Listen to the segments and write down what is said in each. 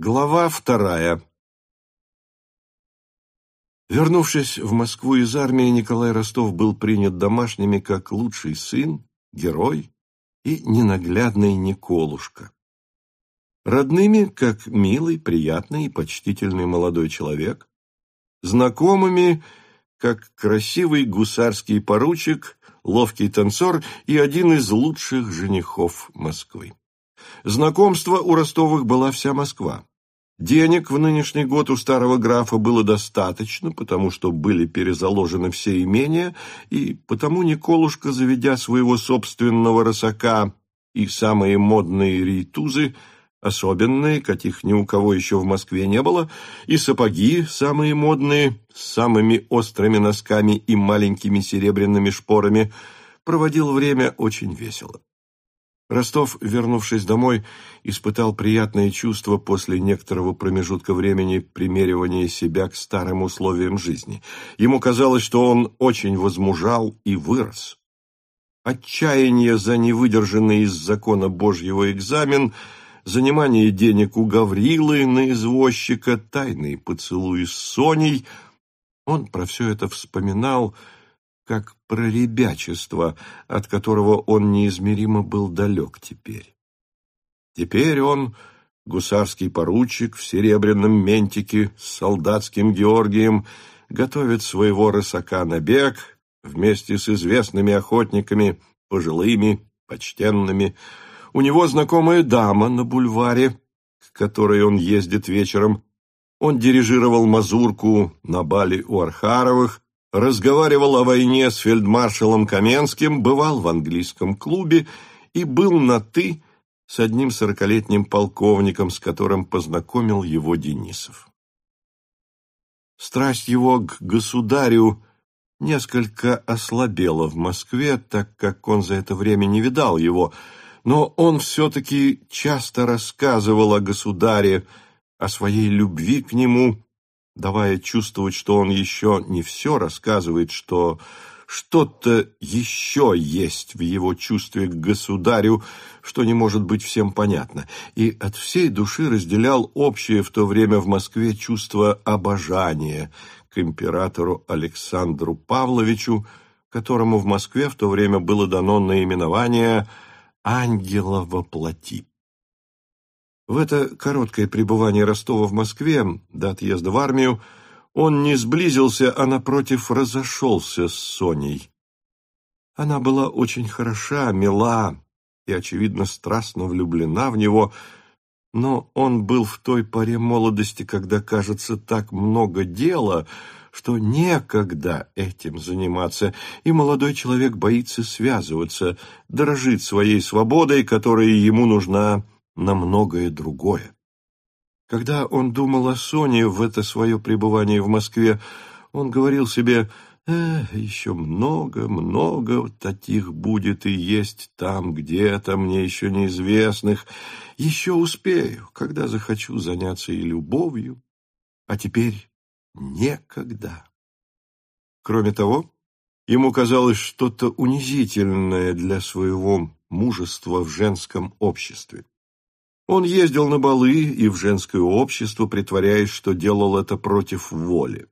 Глава вторая Вернувшись в Москву из армии, Николай Ростов был принят домашними как лучший сын, герой и ненаглядный Николушка. Родными, как милый, приятный и почтительный молодой человек, знакомыми, как красивый гусарский поручик, ловкий танцор и один из лучших женихов Москвы. Знакомство у Ростовых была вся Москва. Денег в нынешний год у старого графа было достаточно, потому что были перезаложены все имения, и потому Николушка, заведя своего собственного рысака и самые модные рейтузы, особенные, каких ни у кого еще в Москве не было, и сапоги самые модные, с самыми острыми носками и маленькими серебряными шпорами, проводил время очень весело. Ростов, вернувшись домой, испытал приятное чувство после некоторого промежутка времени примеривания себя к старым условиям жизни. Ему казалось, что он очень возмужал и вырос. Отчаяние за невыдержанный из закона Божьего экзамен, занимание денег у Гаврилы на извозчика, тайные поцелуи с Соней — он про все это вспоминал — как проребячество, от которого он неизмеримо был далек теперь. Теперь он, гусарский поручик в серебряном ментике с солдатским Георгием, готовит своего рысака на бег вместе с известными охотниками, пожилыми, почтенными. У него знакомая дама на бульваре, к которой он ездит вечером. Он дирижировал мазурку на бале у Архаровых, разговаривал о войне с фельдмаршалом Каменским, бывал в английском клубе и был на «ты» с одним сорокалетним полковником, с которым познакомил его Денисов. Страсть его к государю несколько ослабела в Москве, так как он за это время не видал его, но он все-таки часто рассказывал о государе, о своей любви к нему давая чувствовать, что он еще не все рассказывает, что что-то еще есть в его чувстве к государю, что не может быть всем понятно, и от всей души разделял общее в то время в Москве чувство обожания к императору Александру Павловичу, которому в Москве в то время было дано наименование «Ангела во плоти». В это короткое пребывание Ростова в Москве до отъезда в армию он не сблизился, а, напротив, разошелся с Соней. Она была очень хороша, мила и, очевидно, страстно влюблена в него, но он был в той поре молодости, когда, кажется, так много дела, что некогда этим заниматься, и молодой человек боится связываться, дорожит своей свободой, которая ему нужна на многое другое. Когда он думал о Соне в это свое пребывание в Москве, он говорил себе «Эх, еще много, много таких будет и есть там где-то, мне еще неизвестных. Еще успею, когда захочу заняться и любовью, а теперь некогда». Кроме того, ему казалось что-то унизительное для своего мужества в женском обществе. Он ездил на балы и в женское общество, притворяясь, что делал это против воли.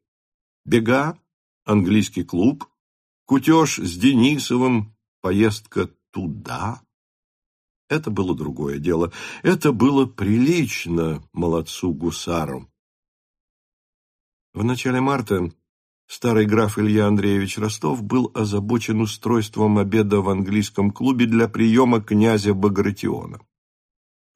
Бега, английский клуб, кутеж с Денисовым, поездка туда. Это было другое дело. Это было прилично молодцу-гусару. В начале марта старый граф Илья Андреевич Ростов был озабочен устройством обеда в английском клубе для приема князя Багратиона.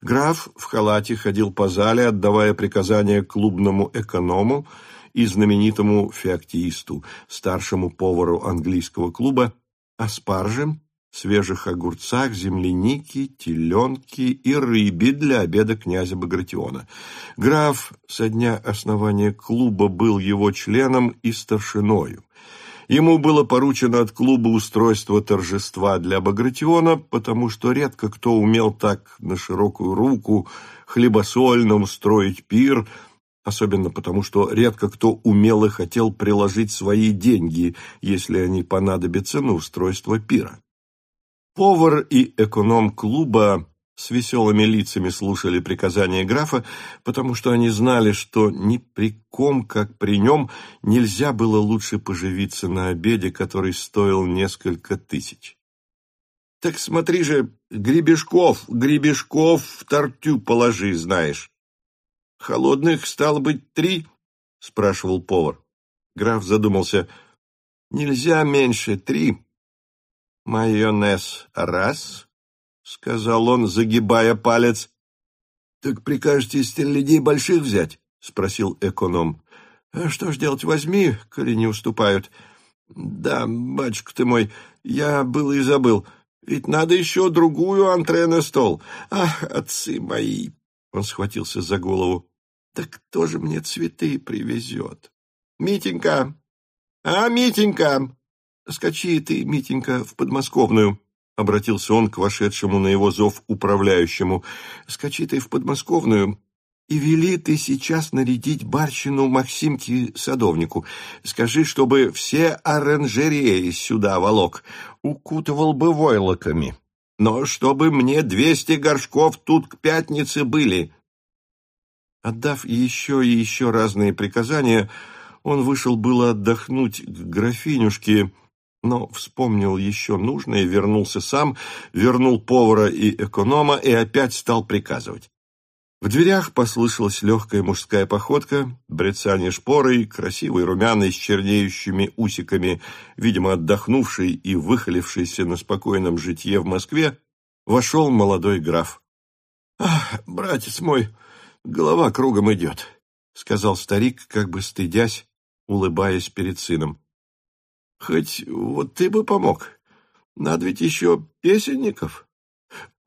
Граф в халате ходил по зале, отдавая приказания клубному эконому и знаменитому феоктисту, старшему повару английского клуба, о спарже, свежих огурцах, землянике, теленке и рыбе для обеда князя Багратиона. Граф со дня основания клуба был его членом и старшиною. Ему было поручено от клуба устройство торжества для Багратиона, потому что редко кто умел так на широкую руку хлебосольно устроить пир, особенно потому что редко кто умел и хотел приложить свои деньги, если они понадобятся на устройство пира. Повар и эконом клуба с веселыми лицами слушали приказания графа, потому что они знали, что ни при ком, как при нем, нельзя было лучше поживиться на обеде, который стоил несколько тысяч. «Так смотри же, гребешков, гребешков в тортю положи, знаешь». «Холодных, стало быть, три?» — спрашивал повар. Граф задумался. «Нельзя меньше три». «Майонез раз», — сказал он, загибая палец. — Так прикажете стерлядей больших взять? — спросил эконом. — А что ж делать, возьми, коли не уступают. — Да, батюшка ты мой, я был и забыл. Ведь надо еще другую антре на стол. Ах, отцы мои! Он схватился за голову. — Да кто же мне цветы привезет? — Митенька! А, Митенька! Скачи ты, Митенька, в подмосковную. — обратился он к вошедшему на его зов управляющему. — Скачи ты в подмосковную и вели ты сейчас нарядить барщину Максимке садовнику. Скажи, чтобы все оранжереи сюда волок, укутывал бы войлоками. Но чтобы мне двести горшков тут к пятнице были. Отдав еще и еще разные приказания, он вышел было отдохнуть к графинюшке, но вспомнил еще нужное, вернулся сам, вернул повара и эконома и опять стал приказывать. В дверях послышалась легкая мужская походка, брецание шпорой, красивый румяный с чернеющими усиками, видимо, отдохнувший и выхалившийся на спокойном житье в Москве, вошел молодой граф. — Ах, братец мой, голова кругом идет, — сказал старик, как бы стыдясь, улыбаясь перед сыном. Хоть вот ты бы помог. Надо ведь еще песенников.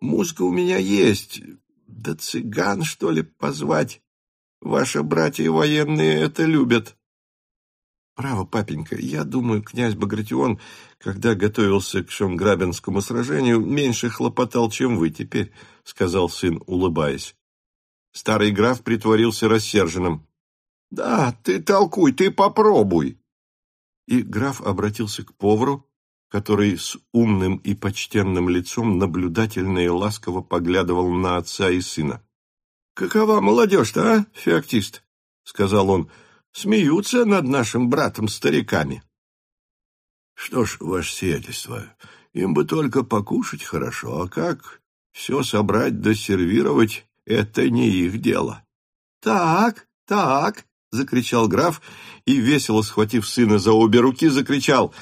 Музыка у меня есть. Да цыган, что ли, позвать? Ваши братья военные это любят. Право, папенька, я думаю, князь Багратион, когда готовился к Шонграбинскому сражению, меньше хлопотал, чем вы теперь, — сказал сын, улыбаясь. Старый граф притворился рассерженным. — Да, ты толкуй, ты попробуй и граф обратился к повару, который с умным и почтенным лицом наблюдательно и ласково поглядывал на отца и сына. — Какова молодежь-то, а, феоктист? — сказал он. — Смеются над нашим братом-стариками. — Что ж, ваше сиятельство, им бы только покушать хорошо, а как все собрать да это не их дело. — Так, так, закричал граф и, весело схватив сына за обе руки, закричал.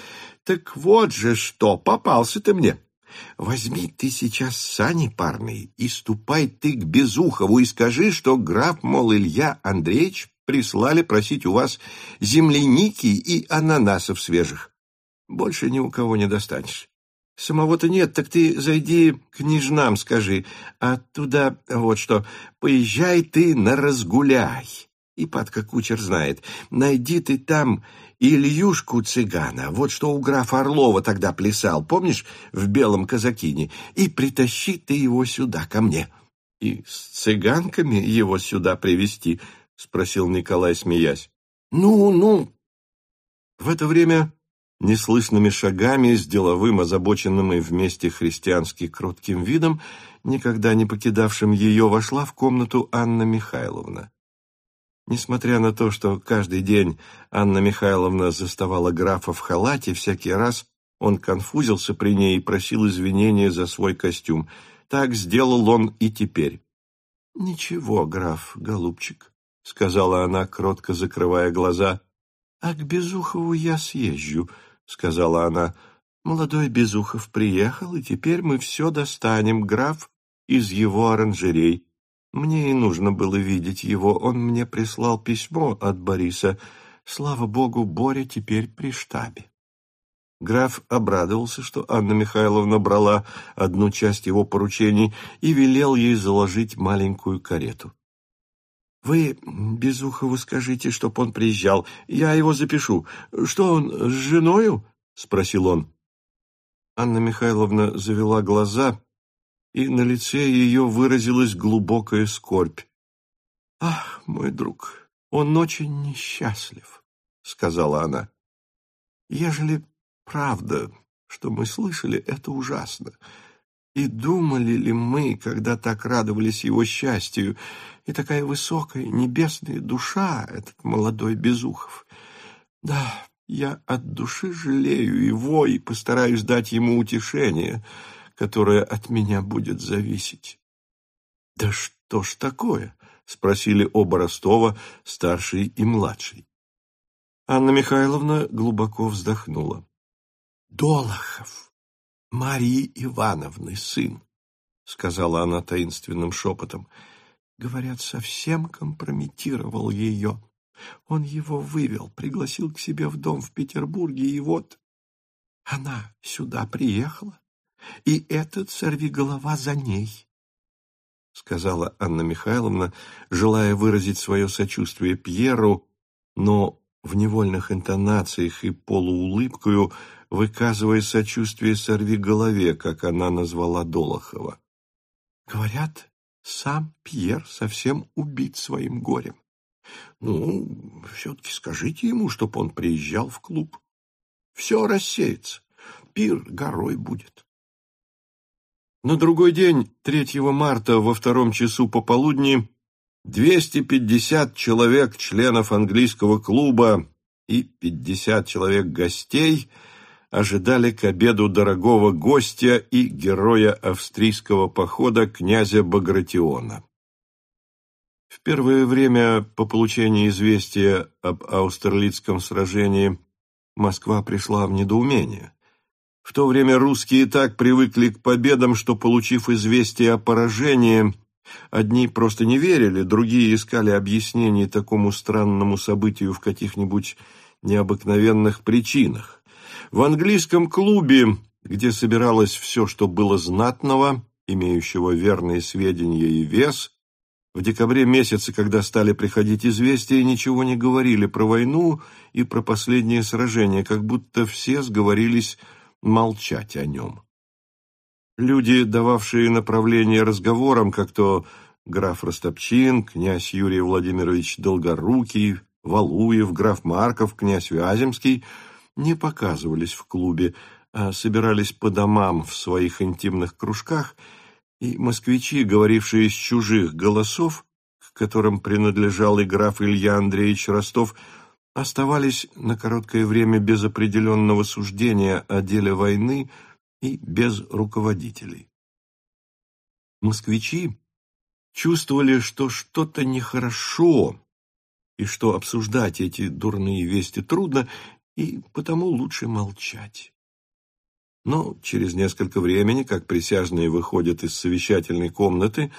«Так вот же что, попался ты мне! Возьми ты сейчас сани парные и ступай ты к Безухову и скажи, что граф, мол, Илья Андреевич прислали просить у вас земляники и ананасов свежих. Больше ни у кого не достанешь. Самого-то нет, так ты зайди к княжнам скажи, а туда вот что, поезжай ты на разгуляй. И Патка Кучер знает. Найди ты там Ильюшку цыгана, вот что у графа Орлова тогда плясал, помнишь, в белом казакине, и притащи ты его сюда, ко мне. — И с цыганками его сюда привести? спросил Николай, смеясь. — Ну, ну. В это время неслышными шагами, с деловым, озабоченным и вместе христиански кротким видом, никогда не покидавшим ее, вошла в комнату Анна Михайловна. Несмотря на то, что каждый день Анна Михайловна заставала графа в халате, всякий раз он конфузился при ней и просил извинения за свой костюм. Так сделал он и теперь. — Ничего, граф, голубчик, — сказала она, кротко закрывая глаза. — А к Безухову я съезжу, — сказала она. — Молодой Безухов приехал, и теперь мы все достанем, граф, из его оранжерей. Мне и нужно было видеть его. Он мне прислал письмо от Бориса. Слава богу, Боря теперь при штабе. Граф обрадовался, что Анна Михайловна брала одну часть его поручений и велел ей заложить маленькую карету. — Вы Безухову скажите, чтоб он приезжал. Я его запишу. Что он, с женою? — спросил он. Анна Михайловна завела глаза и на лице ее выразилась глубокая скорбь. «Ах, мой друг, он очень несчастлив», — сказала она. «Ежели правда, что мы слышали, это ужасно. И думали ли мы, когда так радовались его счастью, и такая высокая небесная душа, этот молодой Безухов? Да, я от души жалею его и постараюсь дать ему утешение, которое от меня будет зависеть. — Да что ж такое? — спросили оба Ростова, старший и младший. Анна Михайловна глубоко вздохнула. — Долохов, Марии Ивановны сын, — сказала она таинственным шепотом. — Говорят, совсем компрометировал ее. Он его вывел, пригласил к себе в дом в Петербурге, и вот она сюда приехала, и этот сорвиголова за ней. — сказала Анна Михайловна, желая выразить свое сочувствие Пьеру, но в невольных интонациях и полуулыбкою выказывая сочувствие сорвиголове, как она назвала Долохова. Говорят, сам Пьер совсем убит своим горем. Ну, все-таки скажите ему, чтоб он приезжал в клуб. Все рассеется, пир горой будет. На другой день, 3 марта, во втором часу пополудни, 250 человек, членов английского клуба и 50 человек гостей ожидали к обеду дорогого гостя и героя австрийского похода князя Багратиона. В первое время по получении известия об Аустерлицком сражении Москва пришла в недоумение. В то время русские так привыкли к победам, что, получив известие о поражении, одни просто не верили, другие искали объяснений такому странному событию в каких-нибудь необыкновенных причинах. В английском клубе, где собиралось все, что было знатного, имеющего верные сведения и вес, в декабре месяце, когда стали приходить известия, ничего не говорили про войну и про последнее сражение, как будто все сговорились молчать о нем. Люди, дававшие направление разговорам, как то граф Ростопчин, князь Юрий Владимирович Долгорукий, Валуев, граф Марков, князь Вяземский, не показывались в клубе, а собирались по домам в своих интимных кружках, и москвичи, говорившие из чужих голосов, к которым принадлежал и граф Илья Андреевич Ростов, оставались на короткое время без определенного суждения о деле войны и без руководителей. Москвичи чувствовали, что что-то нехорошо, и что обсуждать эти дурные вести трудно, и потому лучше молчать. Но через несколько времени, как присяжные выходят из совещательной комнаты,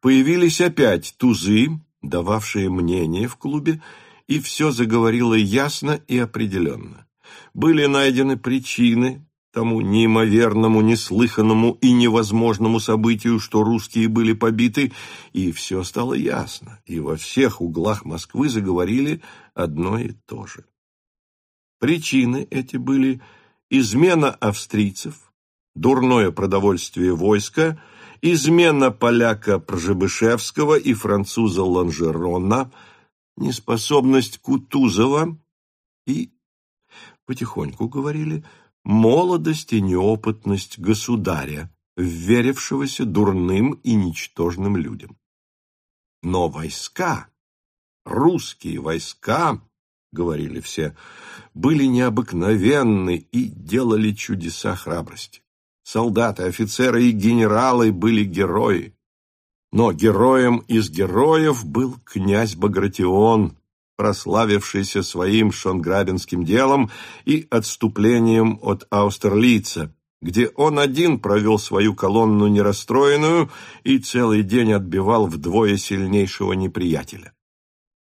появились опять тузы, дававшие мнение в клубе, и все заговорило ясно и определенно. Были найдены причины тому неимоверному, неслыханному и невозможному событию, что русские были побиты, и все стало ясно, и во всех углах Москвы заговорили одно и то же. Причины эти были измена австрийцев, дурное продовольствие войска, измена поляка Пржебышевского и француза Ланжерона – неспособность Кутузова и, потихоньку говорили, молодость и неопытность государя, верившегося дурным и ничтожным людям. Но войска, русские войска, говорили все, были необыкновенны и делали чудеса храбрости. Солдаты, офицеры и генералы были герои. Но героем из героев был князь Багратион, прославившийся своим шонграбинским делом и отступлением от Аустерлица, где он один провел свою колонну нерастроенную и целый день отбивал вдвое сильнейшего неприятеля.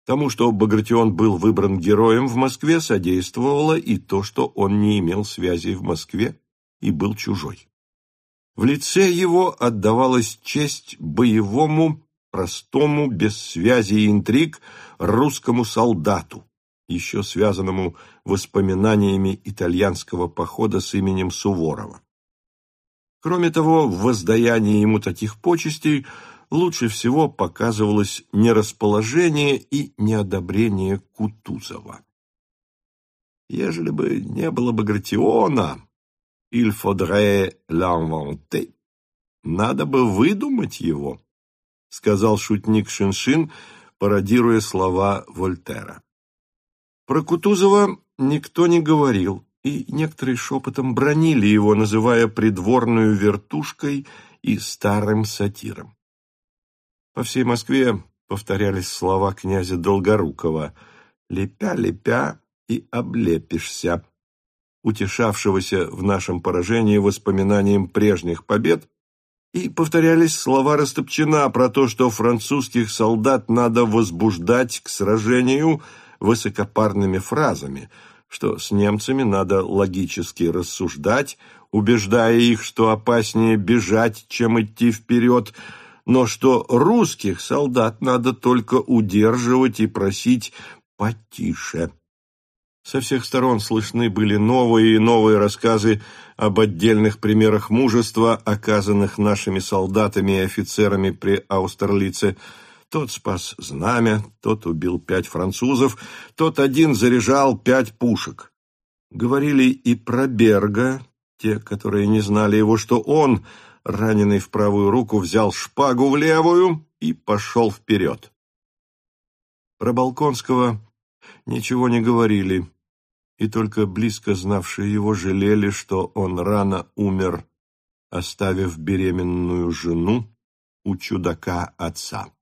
Тому, что Багратион был выбран героем в Москве, содействовало и то, что он не имел связей в Москве и был чужой. В лице его отдавалась честь боевому, простому, без связи и интриг, русскому солдату, еще связанному воспоминаниями итальянского похода с именем Суворова. Кроме того, в воздаянии ему таких почестей лучше всего показывалось нерасположение и неодобрение Кутузова. Ежели бы не было Багратиона, il faudrait l'inventer, надо бы выдумать его, сказал шутник Шиншин, пародируя слова Вольтера. Про Кутузова никто не говорил, и некоторые шепотом бронили его, называя придворную вертушкой и старым сатиром. По всей Москве повторялись слова князя Долгорукова «Лепя-лепя и облепишься», утешавшегося в нашем поражении воспоминанием прежних побед, и повторялись слова Растопчина про то, что французских солдат надо возбуждать к сражению высокопарными фразами, что с немцами надо логически рассуждать, убеждая их, что опаснее бежать, чем идти вперед, но что русских солдат надо только удерживать и просить потише. Со всех сторон слышны были новые и новые рассказы об отдельных примерах мужества, оказанных нашими солдатами и офицерами при Аустерлице. Тот спас знамя, тот убил пять французов, тот один заряжал пять пушек. Говорили и про Берга, те, которые не знали его, что он, раненый в правую руку, взял шпагу в левую и пошел вперед. Про Балконского ничего не говорили и только близко знавшие его жалели, что он рано умер, оставив беременную жену у чудака отца.